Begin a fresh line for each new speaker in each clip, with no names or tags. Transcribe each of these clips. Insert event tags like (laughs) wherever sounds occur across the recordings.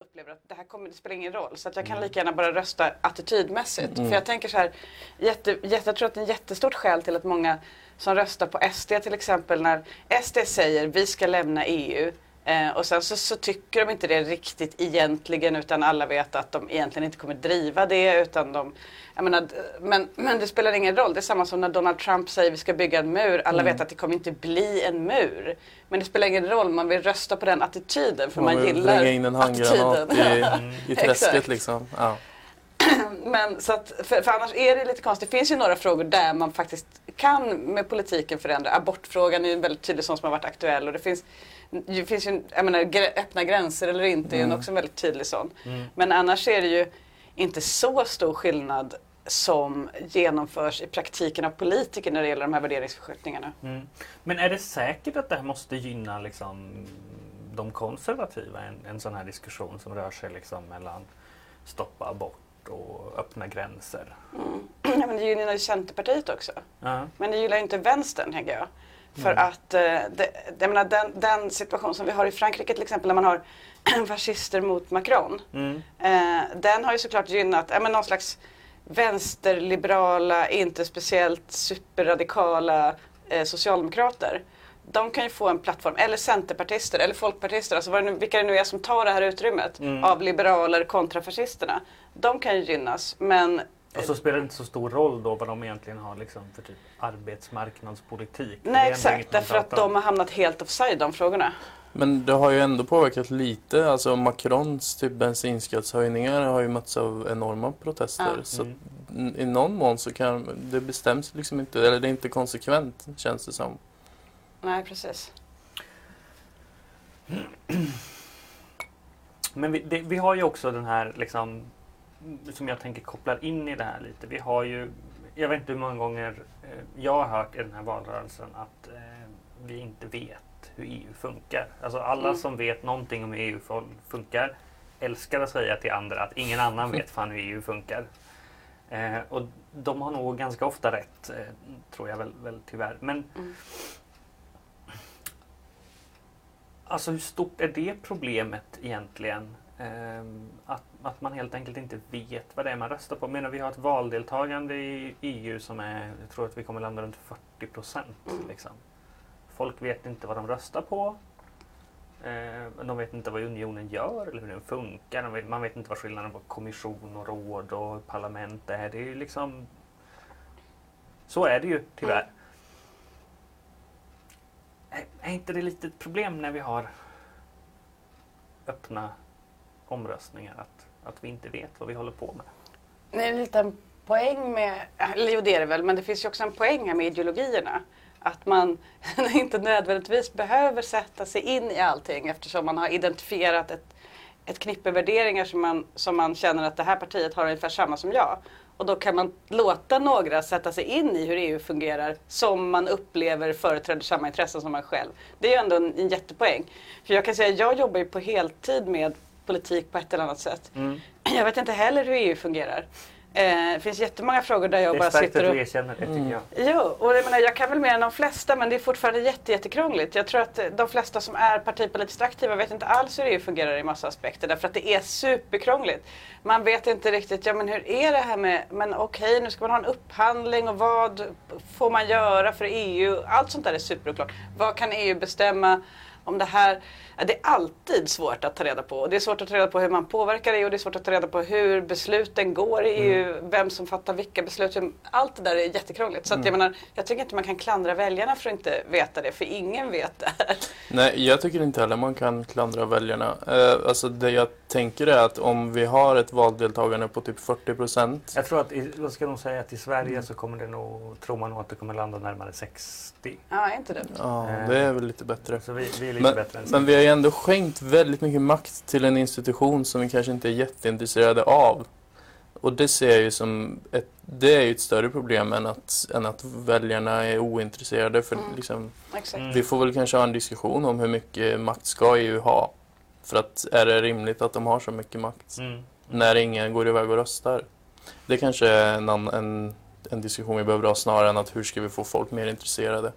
upplever att det här kommer, det spelar ingen roll. Så att jag kan lika gärna bara rösta attitydmässigt. För jag tänker så här, jätte, jätte, jag tror att det är ett jättestort skäl till att många som röstar på SD till exempel när SD säger vi ska lämna EU eh, och sen så, så tycker de inte det riktigt egentligen utan alla vet att de egentligen inte kommer driva det utan de menar, men, men det spelar ingen roll. Det är samma som när Donald Trump säger vi ska bygga en mur. Alla vet att det kommer inte bli en mur. Men det spelar ingen roll. Man vill rösta på den attityden för man,
Man vill
gillar
in en handgranat
attityden.
i, (laughs) i träsket liksom. Ja. (clears throat)
Men så att, för, för annars är det lite konstigt. Det finns ju några frågor där man faktiskt kan med politiken förändra. Abortfrågan är ju en väldigt tydlig sån som har varit aktuell. Och det finns, det finns ju, jag menar, öppna gränser eller inte är ju också en väldigt tydlig sån. Men annars är det ju inte så stor skillnad som genomförs i praktiken av politiker när det gäller de här värderingsförskjutningarna.
Mm. Men är det säkert att det här måste gynna liksom, de konservativa? En, en sån här diskussion som rör sig liksom mellan stoppa abort och öppna gränser. (clears throat)
Ja, men det gynnar ju Centerpartiet också.
Ja.
Men det gillar ju inte vänstern, tänker jag. För att eh, det, jag menar, den, den situation som vi har i Frankrike till exempel, när man har (clears throat) fascister mot Macron.
Mm.
Eh, den har ju såklart gynnat ja, men någon slags vänsterliberala, inte speciellt superradikala eh, socialdemokrater. De kan ju få en plattform, eller centerpartister eller folkpartister, alltså vad det nu, vilka det nu är som tar det här utrymmet av liberaler kontra fascisterna. De kan ju gynnas, men
Och så spelar det inte så stor roll då vad de egentligen har liksom för typ arbetsmarknadspolitik.
Nej exakt, därför att de har hamnat helt offside de frågorna.
Men det har ju ändå påverkat lite. Alltså Macrons typ bensinskattshöjningar har ju mötts av enorma protester.
Ja.
Så n- i någon mån så kan det bestäms liksom inte, eller det är inte konsekvent känns det som.
Nej precis.
Men vi, det, vi har ju också den här liksom, som jag tänker kopplar in i det här lite. Vi har ju, jag vet inte hur många gånger eh, jag har hört i den här valrörelsen att eh, vi inte vet hur EU funkar. Alltså alla
Mm.
som vet någonting om hur EU fun- funkar älskar att säga till andra att ingen annan vet fan hur EU funkar. Eh, och de har nog ganska ofta rätt, eh, tror jag väl, väl tyvärr. Men
Mm.
Alltså hur stort är det problemet egentligen? Ehm, att, att man helt enkelt inte vet vad det är man röstar på. Menar, vi har ett valdeltagande i EU som är, jag tror att vi kommer landa runt 40 procent.
Mm.
Liksom. Folk vet inte vad de röstar på. Ehm, de vet inte vad unionen gör eller hur den funkar. Vet, man vet inte vad skillnaden på kommission och råd och parlament är. Det är liksom... Så är det ju tyvärr. Är, är inte det lite ett problem när vi har öppna omröstningar att, att vi inte vet vad vi håller på med?
Det är en liten poäng med, eller jo det är det väl, men det finns ju också en poäng här med ideologierna. Att man (laughs) inte nödvändigtvis behöver sätta sig in i allting eftersom man har identifierat ett, ett knippe värderingar som man, som man känner att det här partiet har ungefär samma som jag. Och då kan man låta några sätta sig in i hur EU fungerar som man upplever företräder samma intressen som man själv. Det är ju ändå en, en jättepoäng. För jag kan säga, jag jobbar ju på heltid med politik på ett eller annat sätt. Jag vet inte heller hur EU fungerar. Eh, det finns jättemånga frågor där jag
Det är
bara
starkt
sitter
att
och...
du erkänner det tycker jag.
Jo, och jag, menar, jag kan väl mer än de flesta men det är fortfarande jätte, jättekrångligt. Jag tror att de flesta som är partipolitiskt aktiva vet inte alls hur EU fungerar i massa aspekter därför att det är superkrångligt. Man vet inte riktigt, ja men hur är det här med, men okej nu ska man ha en upphandling och vad får man göra för EU? Allt sånt där är superoklart. Vad kan EU bestämma om det här? Det är alltid svårt att ta reda på. Och Det är svårt att ta reda på hur man påverkar EU, det är svårt att ta reda på hur besluten går i EU, vem som fattar vilka beslut. Allt det där är jättekrångligt. Så att jag menar, jag tycker inte man kan klandra väljarna för att inte veta det, för ingen vet det här. (laughs)
Nej, jag tycker inte heller man kan klandra väljarna. Eh, alltså det jag tänker är att om vi har ett valdeltagande på typ 40 procent.
Jag tror att, i, vad ska de säga, att i Sverige så kommer det nog, tror man nog att det kommer landa närmare 60.
Ja, är inte det?
Ja, det är väl lite bättre.
Så vi, vi lite
Men,
bättre än
men vi har ju ändå skänkt väldigt mycket makt till en institution som vi kanske inte är jätteintresserade av. Och det ser jag ju som ett, det är ju ett större problem än att, än att väljarna är ointresserade. För
Mm.
liksom.
Mm.
vi får väl kanske ha en diskussion om hur mycket makt ska EU ha? För att är det rimligt att de har så mycket makt
Mm.
när ingen går iväg och röstar? Det kanske är en, en, en diskussion vi behöver ha snarare än att hur ska vi få folk mer intresserade?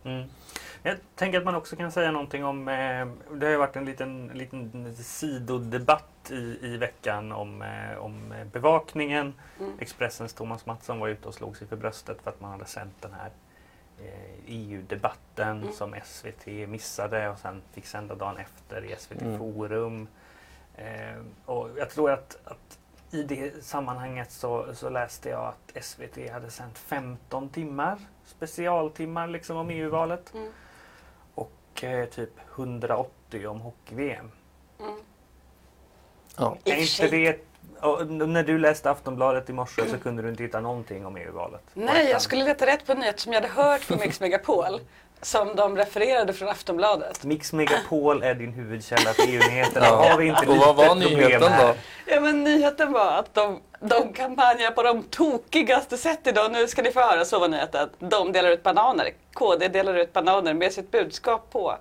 Jag tänker att man också kan säga någonting om, eh, det har ju varit en liten, liten sidodebatt i, i veckan om, eh, om bevakningen.
Mm.
Expressens Thomas Mattsson var ute och slog sig för bröstet för att man hade sänt den här eh, EU-debatten
Mm.
som SVT missade och sen fick sända dagen efter i SVT
Mm.
Forum. Eh, och jag tror att, att i det sammanhanget så, så läste jag att SVT hade sänt 15 timmar, specialtimmar liksom om EU-valet.
Mm.
Typ 180 om hockey-VM.
Mm.
Ja.
Är inte det, och när du läste Aftonbladet i morse så kunde du inte hitta någonting om EU-valet?
Nej, jag skulle leta rätt på en nyhet som jag hade hört på Mix Megapol. Som de refererade från Aftonbladet.
Mix Megapol är din huvudkälla till EU-nyheterna.
Ja.
Har vi inte
Och vad var nyheten då?
Ja men nyheten var att de, de kampanjar på de tokigaste sätt idag. Nu ska ni få höra, så var nyheten. De delar ut bananer. KD delar ut bananer med sitt budskap på.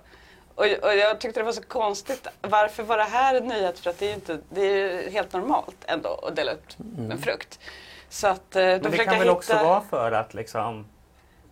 Och, och jag tyckte det var så konstigt. Varför var det här en nyhet? För att det är ju inte, det är ju helt normalt ändå att dela ut en frukt. Så att eh, de
Men det kan väl
hitta...
också vara för att liksom,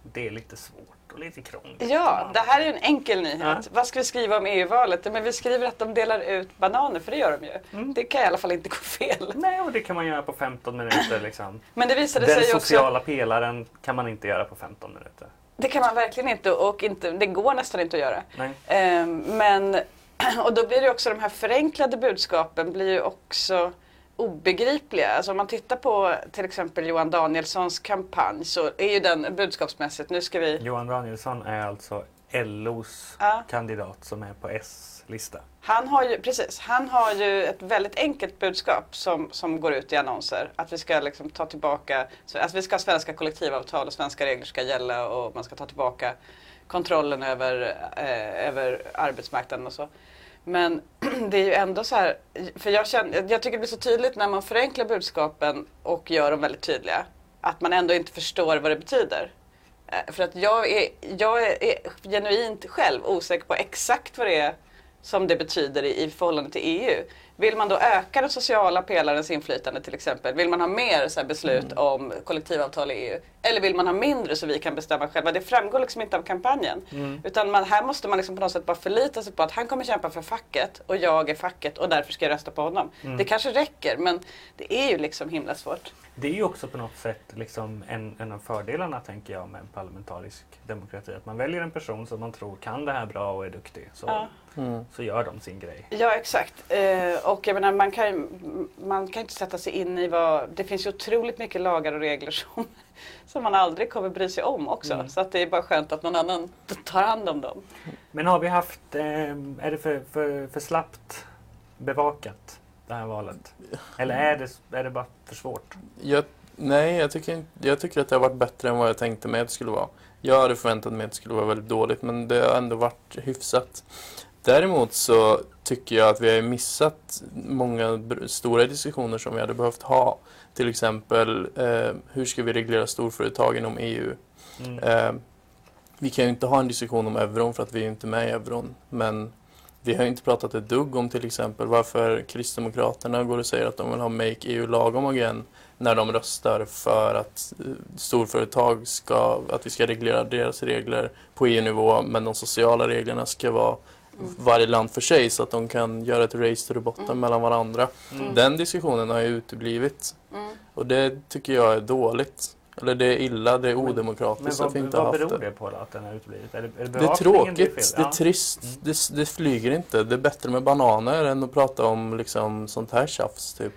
det är lite svårt och lite krångligt.
Ja, det här är ju en enkel nyhet.
Ja.
Vad ska vi skriva om EU-valet? Men vi skriver att de delar ut bananer, för det gör de ju.
Mm.
Det kan i alla fall inte gå fel.
Nej, och det kan man göra på 15 minuter. Liksom.
Men det visade
Den
sig också...
sociala pelaren kan man inte göra på 15 minuter.
Det kan man verkligen inte och inte, det går nästan inte att göra.
Nej.
Ehm, men, (clears throat) och då blir det också de här förenklade budskapen blir ju också obegripliga. Alltså om man tittar på till exempel Johan Danielssons kampanj så är ju den budskapsmässigt, nu ska vi...
Johan Danielsson är alltså LOs
Ja.
kandidat som är på S-lista.
Han har ju, precis, han har ju ett väldigt enkelt budskap som, som går ut i annonser. Att vi ska liksom ta tillbaka, så, alltså vi ska ha svenska kollektivavtal och svenska regler ska gälla och man ska ta tillbaka kontrollen över, eh, över arbetsmarknaden och så. Men (clears throat) det är ju ändå så här, för jag, känner, jag tycker det blir så tydligt när man förenklar budskapen och gör dem väldigt tydliga. Att man ändå inte förstår vad det betyder. Eh, för att jag är, jag är genuint själv osäker på exakt vad det är som det betyder i, i förhållande till EU. Vill man då öka den sociala pelarens inflytande till exempel? Vill man ha mer så beslut om kollektivavtal i EU? Eller vill man ha mindre så vi kan bestämma själva? Det framgår liksom inte av kampanjen. Utan man, här måste man liksom på något sätt bara förlita sig på att han kommer kämpa för facket och jag är facket och därför ska jag rösta på honom. Det kanske räcker men det är ju liksom himla svårt.
Det är ju också på något sätt liksom en, en av fördelarna tänker jag med en parlamentarisk demokrati. Att man väljer en person som man tror kan det här bra och är duktig. Så,
Ja.
Mm.
så gör de sin grej.
Ja exakt. Eh, och jag menar, man kan ju man kan inte sätta sig in i vad... Det finns ju otroligt mycket lagar och regler som, (laughs) som man aldrig kommer bry sig om också.
Mm.
Så att det är bara skönt att någon annan tar hand om dem.
Men har vi haft, eh, är det för, för, för slappt bevakat det här valet? Eller är det, är det bara för svårt?
Jag, nej, jag tycker, inte- jag tycker att det har varit bättre än vad jag tänkte mig att det skulle vara. Jag hade förväntat mig att det skulle vara väldigt dåligt, men det har ändå varit hyfsat. Däremot så tycker jag att vi har missat många stora diskussioner som vi hade behövt ha. Till exempel, eh, hur ska vi reglera storföretag inom EU?
Mm.
Eh, vi kan ju inte ha en diskussion om euron för att vi är inte med i euron. Men vi har inte pratat ett dugg om till exempel varför Kristdemokraterna går och säger att de vill ha Make EU lagom again när de röstar för att eh, storföretag ska, att vi ska reglera deras regler på EU-nivå men de sociala reglerna ska vara varje land för sig så att de kan göra ett race to the bottom
Mm.
mellan varandra.
Mm.
Den diskussionen har ju uteblivit
Mm.
och det tycker jag är dåligt. Eller det är illa, det är
Men-
odemokratiskt
Men
att vi
vad,
inte
vad
har haft
beror
det.
det på då, att den har uteblivit? Är det, är det
Det är tråkigt, det är
Ja.
trist,
Mm.
det, det flyger inte. Det är bättre med bananer än att prata om liksom sånt här tjafs typ.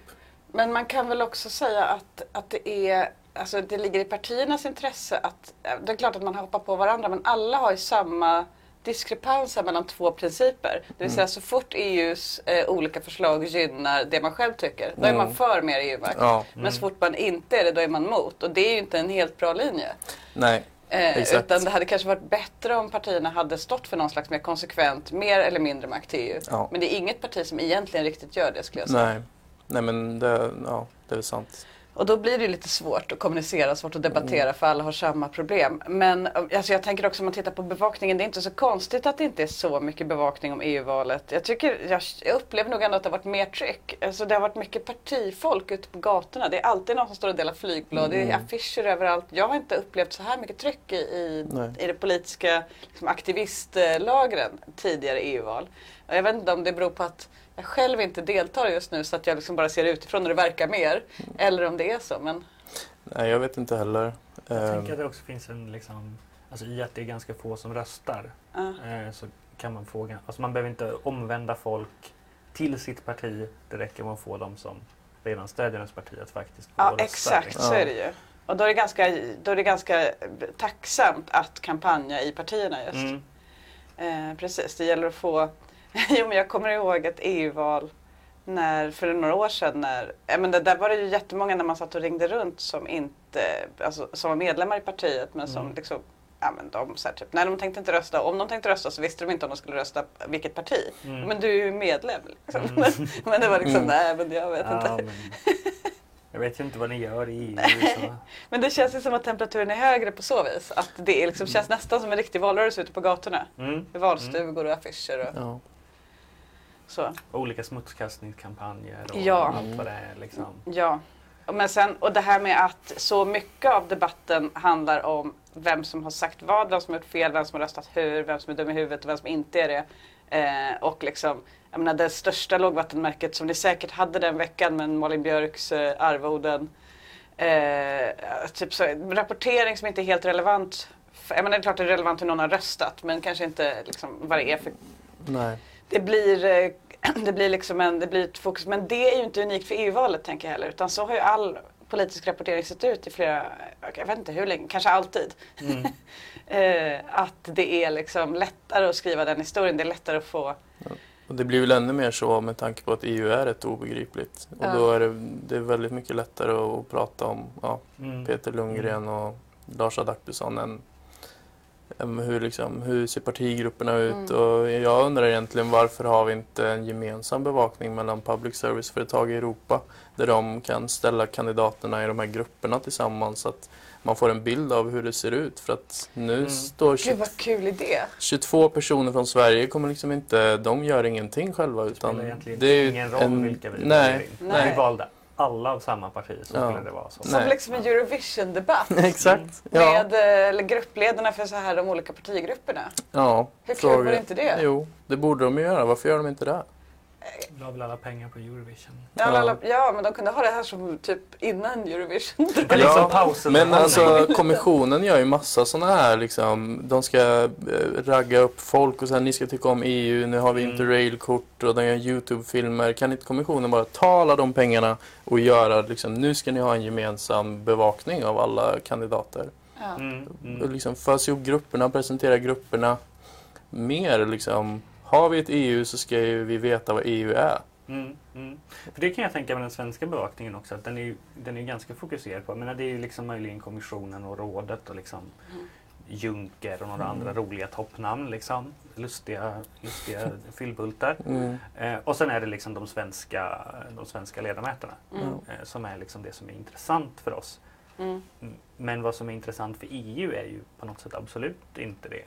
Men man kan väl också säga att, att det är Alltså det ligger i partiernas intresse att, det är klart att man hoppar på varandra men alla har ju samma diskrepanser mellan två principer. Det vill säga så fort EUs eh, olika förslag gynnar det man själv tycker, då är man
Mm.
för mer EU-makt.
Ja,
Men så fort man inte är det, då är man mot. Och det är ju inte en helt bra linje.
nej.
Eh,
Exakt.
utan det hade kanske varit bättre om partierna hade stått för någon slags mer konsekvent, mer eller mindre makt till EU.
Ja.
Men det är inget parti som egentligen riktigt gör det skulle jag säga.
Nej. Nej men det, ja, det är sant.
Och då blir det lite svårt att kommunicera, svårt att debattera för alla har samma problem. Men alltså jag tänker också om man tittar på bevakningen, det är inte så konstigt att det inte är så mycket bevakning om EU-valet. Jag, tycker, jag, upplever nog ändå att det har varit mer tryck. Alltså det har varit mycket partifolk ute på gatorna. Det är alltid någon som står och delar flygblad, det är affischer överallt. Jag har inte upplevt så här mycket tryck i, i, i det politiska liksom, aktivistlagren tidigare EU-val. Jag vet inte om det beror på att jag själv inte deltar just nu så att jag liksom bara ser utifrån och det verkar mer. Eller om det är så. Men
Nej, jag vet inte heller.
Jag
Ehm,
tänker att det också finns en, liksom, alltså i att det är ganska få som röstar
ja.
eh, så kan man få, alltså man behöver inte omvända folk till sitt parti. Det räcker med att få dem som redan stödjer ens parti att faktiskt gå
ja
och rösta.
exakt
liksom.
så är det ju. Och då är det, ganska, då är det ganska tacksamt att kampanja i partierna just.
Mm.
Eh, precis, det gäller att få... (laughs) jo men jag kommer ihåg ett EU-val när, för några år sedan när, ja, men det, där var det ju jättemånga när man satt och ringde runt som inte, alltså som var medlemmar i partiet men som
Mm.
liksom Ja, men de, så här, typ, nej, de tänkte inte rösta. Om de tänkte rösta så visste de inte om de skulle rösta vilket parti.
Mm.
Men du är ju medlem. Liksom.
Mm. (laughs)
men det var liksom,
Mm.
nej men jag vet
Ja,
inte. (laughs)
jag vet ju inte vad ni gör i EU. Så.
Men det känns ju som att temperaturen är högre på så vis. Att det liksom, känns nästan som en riktig valrörelse ute på gatorna.
Mm.
Valstugor och affischer och
ja.
Så.
Olika smutskastningskampanjer och
Ja.
allt vad det är. Liksom.
Ja. Men sen, och det här med att så mycket av debatten handlar om vem som har sagt vad, vem som har gjort fel, vem som har röstat hur, vem som är dum i huvudet och vem som inte är det. Eh, och liksom, jag menar det största lågvattenmärket som ni säkert hade den veckan med Malin Björks eh, arvoden. Eh, typ så, rapportering som inte är helt relevant. Jag menar det är klart det är relevant hur någon har röstat men kanske inte liksom, vad det är för
Nej.
Det blir, eh, (clears throat) det blir liksom en, det blir ett fokus. Men det är ju inte unikt för EU-valet tänker jag heller. Utan så har ju all politisk rapportering sett ut i flera, jag vet inte hur länge, kanske alltid.
Mm. (laughs)
Eh, att det är liksom lättare att skriva den historien. Det är lättare att få
Och det blir väl ännu mer så med tanke på att EU är rätt obegripligt. Och
Ja.
då är det, det är väldigt mycket lättare att prata om ja,
Mm.
Peter Lundgren och Lars Adaktusson än hur, liksom, hur ser partigrupperna ut.
Mm.
Och jag undrar egentligen varför har vi inte en gemensam bevakning mellan public service-företag i Europa där de kan ställa kandidaterna i de här grupperna tillsammans så att man får en bild av hur det ser ut. För att nu
Mm.
står
Gud vad kul idé.
22 personer från Sverige kommer liksom inte, de gör ingenting själva
Det spelar
utan
egentligen
det är
ingen roll
en,
vilka vi
nej,
nej.
Vi valde alla av samma parti så
Ja.
skulle det vara så.
Som liksom en Eurovision-debatt. (laughs)
Exakt. Ja.
Med eh, eller gruppledarna för så här de olika partigrupperna.
ja.
Hur kul var inte det?
Jo, det borde de ju göra. Varför gör de inte det?
Vi la väl alla pengar på Eurovision.
Ja, alla, ja men de kunde ha det här som typ innan Eurovision.
Liksom
Ja,
pausen.
Men alltså (laughs) kommissionen gör ju massa sådana här liksom, de ska eh, ragga upp folk och sen ni ska tycka om EU, nu har vi
Mm.
interrailkort och de gör Youtube-filmer. Kan inte kommissionen bara ta alla de pengarna och göra liksom, nu ska ni ha en gemensam bevakning av alla kandidater.
Ja.
Mm,
Och
mm.
liksom fös ihop grupperna, presentera grupperna mer liksom. Har vi ett EU så ska ju vi veta vad EU är.
Mm, mm. För det kan jag tänka med den svenska bevakningen också, att den är, ju- den är ganska fokuserad på, menar det är ju liksom möjligen kommissionen och rådet och liksom
Mm.
Juncker och några
Mm.
andra roliga toppnamn, liksom. lustiga, lustiga (laughs) fyllbultar.
Mm.
Eh, och sen är det liksom de svenska, de svenska ledamöterna
Mm.
eh, som är liksom det som är intressant för oss. Men vad som är intressant för EU är ju på något sätt absolut inte det.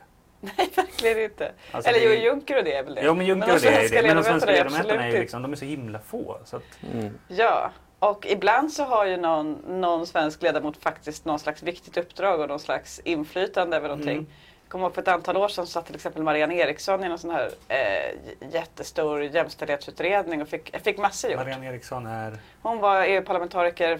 Nej, verkligen inte.
Alltså
Eller jo,
det är-
Juncker och det är väl det.
Jo men Juncker
de
och det är det. Men de svenska
ledamöterna är
ju
absolut
liksom, de är så himla få. Så att,
Mm.
Ja, och ibland så har ju någon, någon svensk ledamot faktiskt någon slags viktigt uppdrag och någon slags inflytande över någonting.
Mm.
Jag kommer ihåg för ett antal år sedan satt till exempel Marianne Eriksson i en sån här eh, jättestor jämställdhetsutredning och fick, fick massor gjort.
Marianne Eriksson är...
Hon var EU-parlamentariker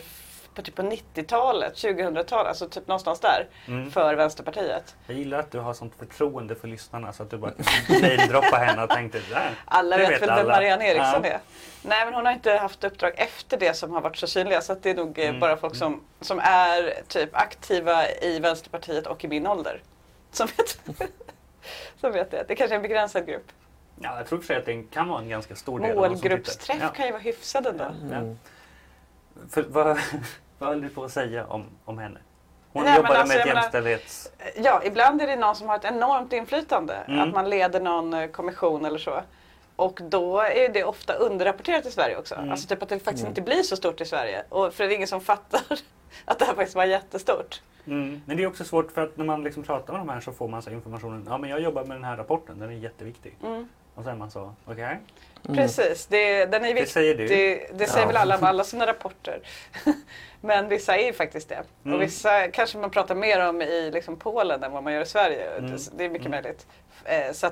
på, typ på 90-talet, 2000-talet, alltså typ någonstans där,
Mm.
för Vänsterpartiet.
Jag gillar att du har sånt förtroende för lyssnarna så att du bara (laughs) kan namedroppa henne och tänkte där.
Alla vet,
vet
väl vem. Marianne Eriksson
Ja.
är? Nej men hon har inte haft uppdrag efter det som har varit så synliga så att det är nog eh,
Mm.
bara folk som, som är typ aktiva i Vänsterpartiet och i min ålder. Som vet, (laughs) som vet det. Det kanske är en begränsad grupp.
Ja, jag tror för sig att det kan vara en ganska stor del
Målgruppsträff
tittar.
kan ju vara hyfsad ändå.
Ja.
Mm.
För, vad, vad höll du på att säga om, om henne? Hon
Nej,
jobbade
alltså,
med
menar-
jämställdhets...
Ja, ibland är det någon som har ett enormt inflytande.
Mm.
Att man leder någon eh, kommission eller så. och då är det ofta underrapporterat i Sverige också.
Mm.
Alltså typ att det faktiskt
Mm.
inte blir så stort i Sverige. Och för det är ingen som fattar (laughs) att det här faktiskt var jättestort.
Mm. Men det är också svårt för att när man liksom pratar med de här så får man så informationen. Ja men jag jobbar med den här rapporten, den är jätteviktig.
Mm.
Och så är man så, okej.
Mm.
Precis, det, den är
Det
viktig.
säger du.
Det, det säger
Ja.
väl alla med alla sina rapporter. (laughs) Men vissa är ju faktiskt det.
Mm.
Och vissa kanske man pratar mer om i liksom Polen än vad man gör i Sverige.
Mm.
Det, det är mycket
Mm.
möjligt. Eh, Så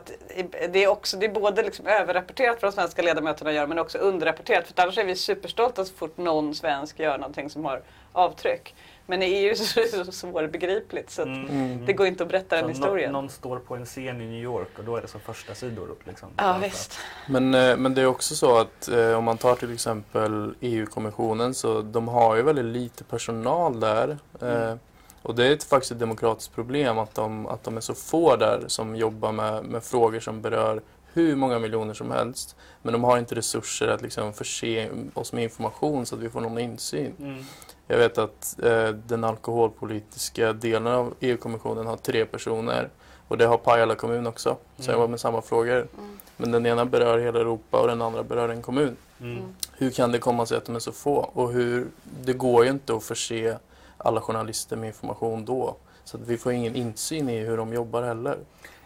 det är, också, det är både liksom överrapporterat vad de svenska ledamöterna gör men också underrapporterat. För annars är vi superstolta så fort någon svensk gör någonting som har avtryck. Men i EU så är det så svårbegripligt så att
Mm.
Mm.
det går inte att berätta den historien.
Någon, någon står på en scen i New York och då är det som första sidor. Liksom,
Ja visst.
Men, eh, men det är också så att eh, om man tar till exempel EU-kommissionen så de har ju väldigt lite personal där. Eh,
Mm.
och det är ett, faktiskt ett demokratiskt problem att de, att de är så få där som jobbar med, med frågor som berör hur många miljoner som helst. Men de har inte resurser att liksom förse oss med information så att vi får någon insyn.
Mm.
Jag vet att eh, den alkoholpolitiska delen av EU-kommissionen har tre personer och det har Pajala kommun också. Så jag
Mm.
var med samma frågor.
Mm.
Men den ena berör hela Europa och den andra berör en kommun.
Mm.
Mm.
Hur kan det komma sig att de är så få? Och hur, det går ju inte att förse alla journalister med information då. Så att vi får ingen insyn i hur de jobbar heller.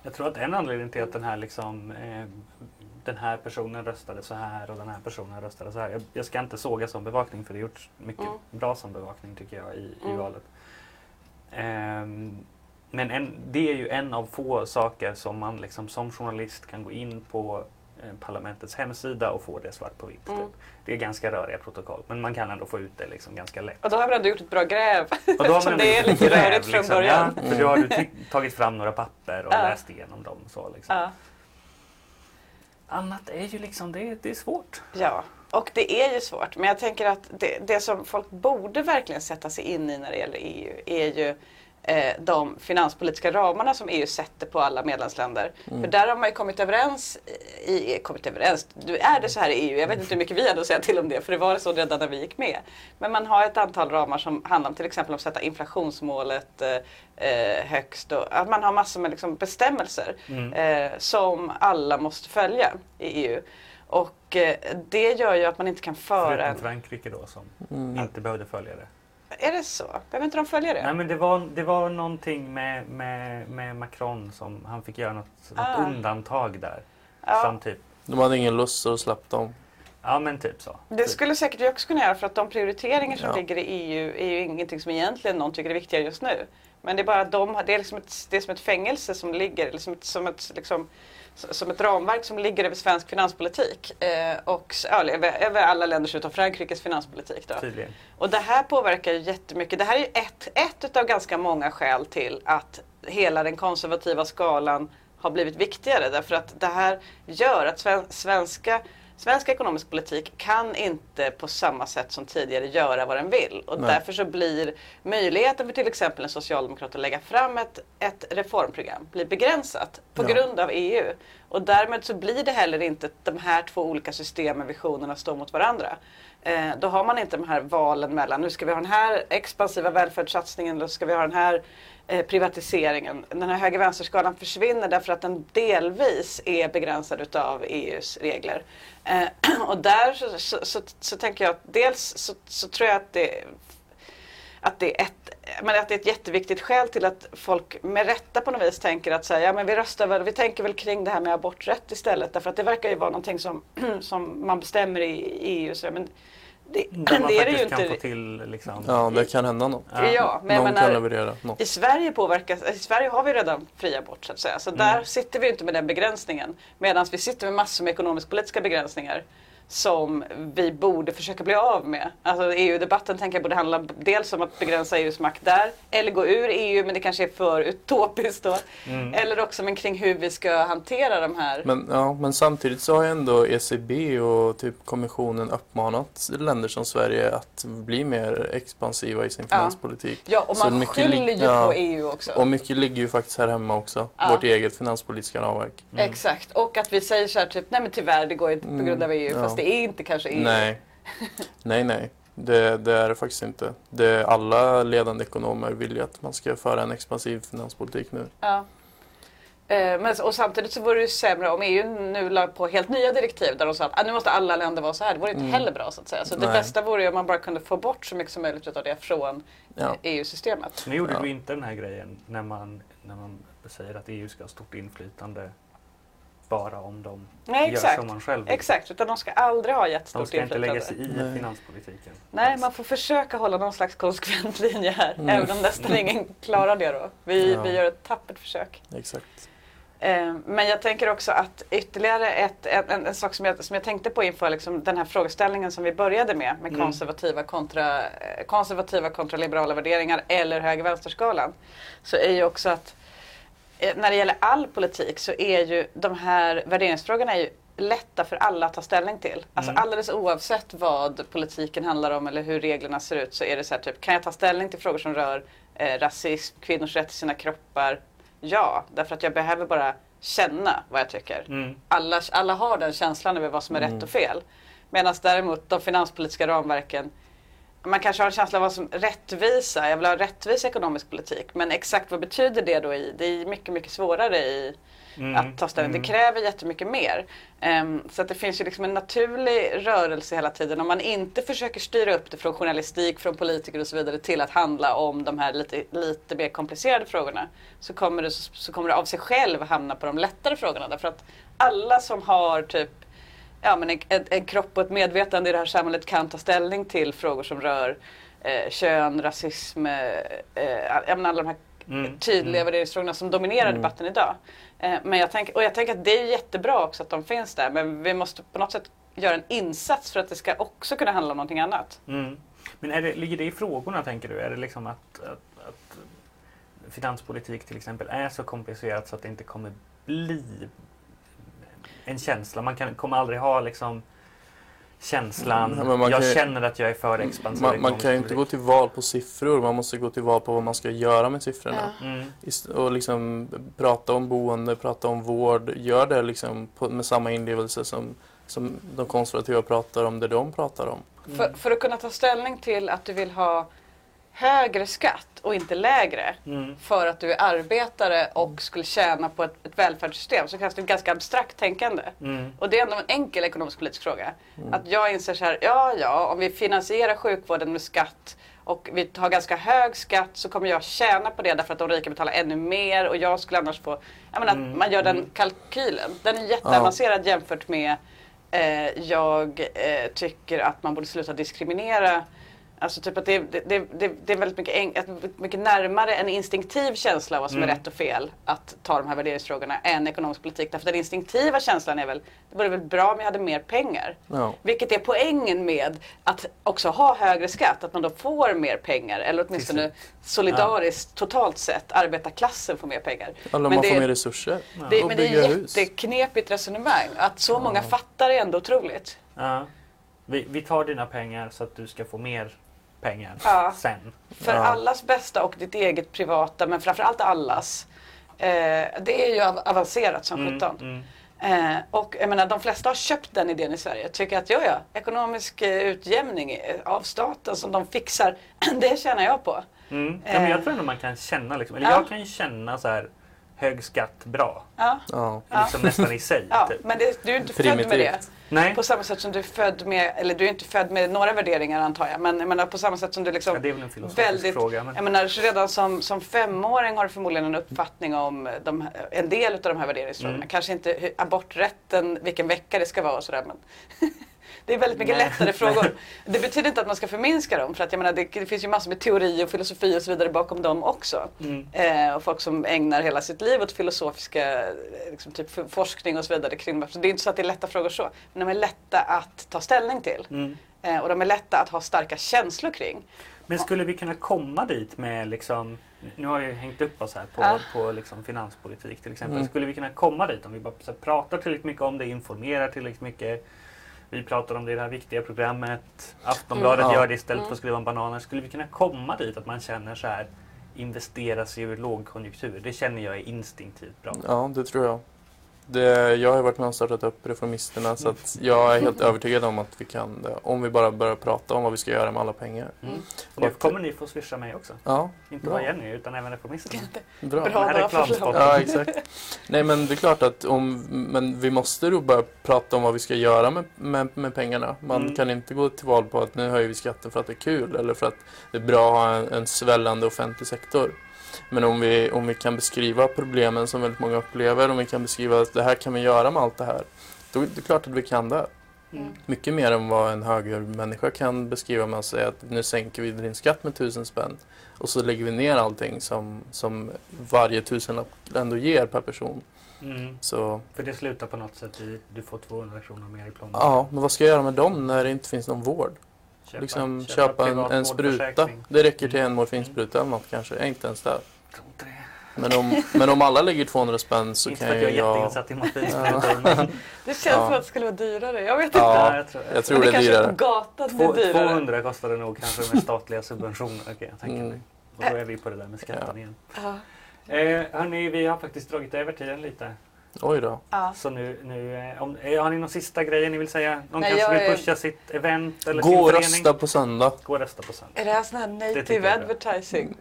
Jag tror att en anledning till att den här liksom eh, den här personen röstade så här och den här personen röstade så här. Jag, jag ska inte såga som bevakning för det har gjorts mycket
Mm.
bra som bevakning tycker jag i, i
Mm.
valet. Ehm, men en, det är ju en av få saker som man liksom som journalist kan gå in på eh, parlamentets hemsida och få det svart på vitt.
Mm.
Typ. Det är ganska röriga protokoll men man kan ändå få ut det liksom ganska lätt.
Och då har vi ändå gjort ett bra gräv.
Och då har man (laughs)
det är lite rörigt från
liksom.
början.
Ja, för då har du ty- tagit fram några papper och
Ja.
läst igenom dem. Så, liksom.
Ja.
Annat är ju liksom, det, det är svårt.
Ja, och det är ju svårt. Men jag tänker att det, det som folk borde verkligen sätta sig in i när det gäller EU är ju eh, de finanspolitiska ramarna som EU sätter på alla medlemsländer.
Mm.
För där har man ju kommit överens, i, kommit överens, du är det så här i EU, jag vet inte hur mycket vi hade att säga till om det för det var så redan när vi gick med. Men man har ett antal ramar som handlar om till exempel om att sätta inflationsmålet eh, eh, högst och att man har massor med liksom bestämmelser
Mm.
eh, som alla måste följa i EU. Och eh, det gör ju att man inte kan föra
Förutom. Frankrike då som
Mm.
inte behövde följa det.
Är det så? Behöver inte de följa det?
Nej men det var, det var någonting med, med, med Macron som han fick göra något, något
Ah.
undantag där.
ja,
Som typ,
De hade ingen lust så släppte de.
ja men typ så.
det
Typ.
skulle säkert vi också kunna göra för att de prioriteringar som
Ja.
ligger i EU är ju ingenting som egentligen någon tycker är viktigare just nu. Men det är bara att de har, det är liksom ett, det är som ett fängelse som ligger, eller som ett, som ett, liksom, som ett ramverk som ligger över svensk finanspolitik. Eh, och ja, över, över alla länders utom Frankrikes finanspolitik. Då.
Tydligen.
Och det här påverkar ju jättemycket. Det här är ju ett, ett av ganska många skäl till att hela den konservativa skalan har blivit viktigare. Därför att det här gör att sven, svenska, svensk ekonomisk politik kan inte på samma sätt som tidigare göra vad den vill. Och
Nej.
därför så blir möjligheten för till exempel en socialdemokrat att lägga fram ett, ett reformprogram blir begränsat på
Ja.
grund av EU. Och därmed så blir det heller inte de här två olika systemen, visionerna står mot varandra. Eh, då har man inte de här valen mellan nu ska vi ha den här expansiva välfärdssatsningen eller ska vi ha den här Eh, privatiseringen. Den här höger-vänster-skalan försvinner därför att den delvis är begränsad utav EUs regler. Eh, (clears throat) och där så, så, så, så tänker jag att dels så, så tror jag att det att det, är ett, men att det är ett jätteviktigt skäl till att folk med rätta på något vis tänker att säga, ja, men vi röstar väl, vi tänker väl kring det här med aborträtt istället. Därför att det verkar ju vara någonting som, (clears throat) som man bestämmer i EU. Så, men det,
man
det är det ju
kan
inte.
få till liksom.
Ja, det kan hända något.
Ja.
Ja, men
Någon
menar,
kan leverera något.
i Sverige påverkas, i Sverige har vi redan fri abort så att säga. Så
Mm.
där sitter vi inte med den begränsningen. Medan vi sitter med massor med ekonomisk-politiska begränsningar som vi borde försöka bli av med. Alltså EU-debatten tänker jag borde handla dels om att begränsa EUs makt där, eller gå ur EU, men det kanske är för utopiskt då.
Mm.
Eller också men kring hur vi ska hantera de här.
Men, ja, men samtidigt så har ju ändå ECB och typ kommissionen uppmanat länder som Sverige att bli mer expansiva i sin
Ja.
finanspolitik.
Ja, och
Så
man skyller ju
ja.
på EU också.
Och mycket ligger ju faktiskt här hemma också.
Ja.
Vårt eget finanspolitiska ramverk.
Mm.
Exakt, och att vi säger så här typ, nej men tyvärr det går inte på
Mm,
grund av EU,
ja.
Fast det är inte kanske EU.
Nej, (laughs) nej, nej. Det, det är det faktiskt inte. Det, alla ledande ekonomer vill ju att man ska föra en expansiv finanspolitik nu.
Ja. Eh, Men, och samtidigt så vore det ju sämre om EU nu la på helt nya direktiv där de sa att ah, nu måste alla länder vara så här. Det vore inte
Mm.
heller bra så att säga. Så det bästa vore ju om man bara kunde få bort så mycket som möjligt av det från
Ja.
EU-systemet.
Nu gjorde
Ja.
du inte den här grejen när man, när man säger att EU ska ha stort inflytande bara om de
Nej
gör
exakt.
som man själv vill.
Exakt, utan de ska aldrig ha
De
jättestort
ska inte lägga
inflytande.
sig i
Nej.
finanspolitiken.
Nej, man får försöka hålla någon slags konsekvent linje här.
Mm.
Även om nästan (laughs) ingen klarar det då. Vi,
Ja.
vi gör ett tappert försök.
Exakt.
Eh, Men jag tänker också att ytterligare ett, en, en, en sak som jag, som jag tänkte på inför liksom den här frågeställningen som vi började med, med
Mm.
konservativa, kontra, eh, konservativa kontra liberala värderingar eller höger-vänsterskalan. Så är ju också att eh, när det gäller all politik så är ju de här värderingsfrågorna är ju lätta för alla att ta ställning till. Alltså
Mm.
alldeles oavsett vad politiken handlar om eller hur reglerna ser ut så är det så här typ, kan jag ta ställning till frågor som rör eh, rasism, kvinnors rätt till sina kroppar? Ja, därför att jag behöver bara känna vad jag tycker.
Mm.
Alla, alla har den känslan över vad som är
Mm.
rätt och fel. Medan däremot de finanspolitiska ramverken man kanske har en känsla av vad som rättvisa, jag vill ha rättvis ekonomisk politik. Men exakt vad betyder det då i, det är mycket, mycket svårare i
Mm.
att ta ställning.
Mm.
Det kräver jättemycket mer. Ehm, så att det finns ju liksom en naturlig rörelse hela tiden. Om man inte försöker styra upp det från journalistik, från politiker och så vidare till att handla om de här lite, lite mer komplicerade frågorna. Så kommer, det, så kommer det av sig själv hamna på de lättare frågorna. Därför att alla som har typ ja, men en, en, en kropp och ett medvetande i det här samhället kan ta ställning till frågor som rör eh, kön, rasism, eh, eh, alla de här
Mm.
tydliga
Mm.
värderingsfrågorna som dominerar
Mm.
debatten idag. Eh, men jag tänker, och jag tänker att det är jättebra också att de finns där men vi måste på något sätt göra en insats för att det ska också kunna handla om någonting annat.
Mm. Men är det, ligger det i frågorna tänker du? Är det liksom att, att, att finanspolitik till exempel är så komplicerat så att det inte kommer bli en känsla? Man kan, kommer aldrig ha liksom känslan,
Mm, men man
jag
kan
känner att jag är för expansiv
Man, man kan ju inte gå till val på siffror, man måste gå till val på vad man ska göra med siffrorna.
Mm.
Ist- Och liksom prata om boende, prata om vård, gör det liksom på, med samma inlevelse som, som de konservativa pratar om det de pratar om.
För, för att kunna ta ställning till att du vill ha högre skatt och inte lägre
Mm.
för att du är arbetare och skulle tjäna på ett, ett välfärdssystem så krävs det ganska abstrakt tänkande.
Mm.
Och det är ändå en enkel ekonomisk politisk fråga.
Mm.
Att jag inser så här, ja ja, om vi finansierar sjukvården med skatt och vi har ganska hög skatt så kommer jag tjäna på det därför att de rika betalar ännu mer och jag skulle annars få... Jag menar,
Mm,
att man gör den
mm.
kalkylen. Den är jätteavancerad jämfört med eh, jag eh, tycker att man borde sluta diskriminera Alltså typ att det, det, det, det, är väldigt mycket, en, mycket närmare en instinktiv känsla av vad som
Mm.
är rätt och fel att ta de här värderingsfrågorna än ekonomisk politik. Därför den instinktiva känslan är väl, det vore väl bra om jag hade mer pengar.
Ja.
Vilket är poängen med att också ha högre skatt, att man då får mer pengar. Eller åtminstone solidariskt, totalt sett, arbetarklassen får mer pengar.
Alla
Men
man
det-
får mer resurser.
Det,
Och
men det är ett jätteknepigt resonemang. Att så många fattar är ändå otroligt.
Ja. Vi, vi tar dina pengar så att du ska få mer pengar
Ja.
sen.
För
Ja.
allas bästa och ditt eget privata, men framförallt allas. Eh, det är ju av- avancerat som
Mm,
sjutton.
mm.
Eh, och jag menar, de flesta har köpt den idén i Sverige. Tycker att ja, ja, ekonomisk eh, utjämning eh, av staten som de fixar, (clears throat) det tjänar jag på.
Mm. Ja, men jag
Eh.
tror ändå man kan känna, liksom, eller
Ja.
jag kan ju känna så här hög skatt bra.
Ja,
Ja.
Liksom nästan i sig.
ja
typ.
men det, du är inte född med det.
Primitivt.
Nej,
På samma sätt som du är född med, eller du är inte född med några värderingar antar jag, men jag menar på samma sätt som du liksom
ja, det är väl en filosofisk
väldigt-
fråga. Men...
Jag menar, redan som, som femåring har du förmodligen en uppfattning om de, en del av de här värderingsfrågorna.
Mm.
Kanske inte hur, aborträtten, vilken vecka det ska vara och sådär. Men (laughs) det är väldigt mycket
Nej.
lättare frågor. (laughs) Det betyder inte att man ska förminska dem. För att jag menar, det, det finns ju massor med teori och filosofi och så vidare bakom dem också.
Mm.
Eh, och folk som ägnar hela sitt liv åt filosofiska eh, liksom, typ forskning och så vidare kring. Så det är inte så att det är lätta frågor så. Men de är lätta att ta ställning till.
Mm.
Eh, och de är lätta att ha starka känslor kring.
Men skulle vi kunna komma dit med liksom nu har jag ju hängt upp oss här på,
Ja.
på liksom finanspolitik till exempel.
Mm.
Skulle vi kunna komma dit om vi bara pratar tillräckligt mycket om det, informerar tillräckligt mycket. Vi pratar om det i det här viktiga programmet. Aftonbladet
Mm.
Gör det istället för
Mm.
att skriva om bananer. Skulle vi kunna komma dit att man känner så här investera sig ur lågkonjunktur. Det känner jag är instinktivt bra.
ja, det tror jag. Det, jag har varit med och startat upp Reformisterna så att jag är helt övertygad om att vi kan det. Om vi bara börjar prata om vad vi ska göra med alla pengar.
Mm. Nu kommer ni få swisha mig också.
Ja,
Inte bara Jenny utan även reformisterna.
bra.
Bra,
här.
Ja, exakt. Nej, men det är klart att om, men vi måste då börja prata om vad vi ska göra med, med, med pengarna. Man
Mm.
kan inte gå till val på att nu höjer vi skatten för att det är kul eller för att det är bra att ha en, en svällande offentlig sektor. Men om vi, om vi kan beskriva problemen som väldigt många upplever, om vi kan beskriva att det här kan vi göra med allt det här, då är det klart att vi kan det.
Mm.
Mycket mer än vad en högermänniska kan beskriva med att säga att nu sänker vi din skatt med tusen spänn och så lägger vi ner allting som, som varje tusenlapp ändå ger per person.
Mm.
Så
För det slutar på något sätt i du får 200 kronor mer i plånboken.
ja, men vad ska jag göra med dem när det inte finns någon vård?
Köpa,
liksom köpa, en,
privat
en spruta. Det räcker till en morfinspruta eller något kanske, inte ens det.
Tror inte det.
Men om, men om alla lägger 200 spänn så
inte
kan
för att jag är
jag...
jätteinsatt i morfinsprutor. men
Det känns
Ja.
som att det skulle vara dyrare. Jag vet inte.
Ja,
jag tror,
jag tror
det
det är dyrare.
gatan
Två-
blir dyrare.
200 kostar det nog kanske med statliga subventioner kan jag tänka
Mm.
Och då är vi på det där med skatten
Ja.
igen.
Ja.
Eh, hörni, vi har faktiskt dragit över tiden lite.
Oj då.
Ja.
Så nu, nu eh, om, eh, har ni någon sista grejer ni vill säga? Någon
Nej,
kanske vill
är-
pusha sitt event eller
Gå
sin
och
förening?
rösta på söndag.
Gå och rösta på söndag.
Är det här sån här native
är
advertising?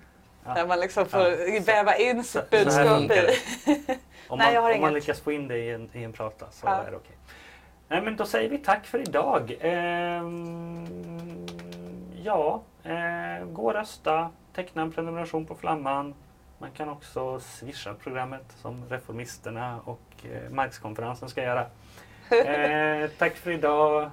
Ja.
Där man liksom får
Ja.
väva in
Så-
sitt budskap i. (laughs)
Om,
Nej,
man,
jag har
om man lyckas få in det i en, i en prata så
Ja.
är det okej. Nej men då säger vi tack för idag. Ehm, ja, eh, gå och rösta. Teckna en prenumeration på Flamman. Man kan också swisha programmet som Reformisterna och eh, Marxkonferensen ska göra. (laughs) Eh, tack för idag.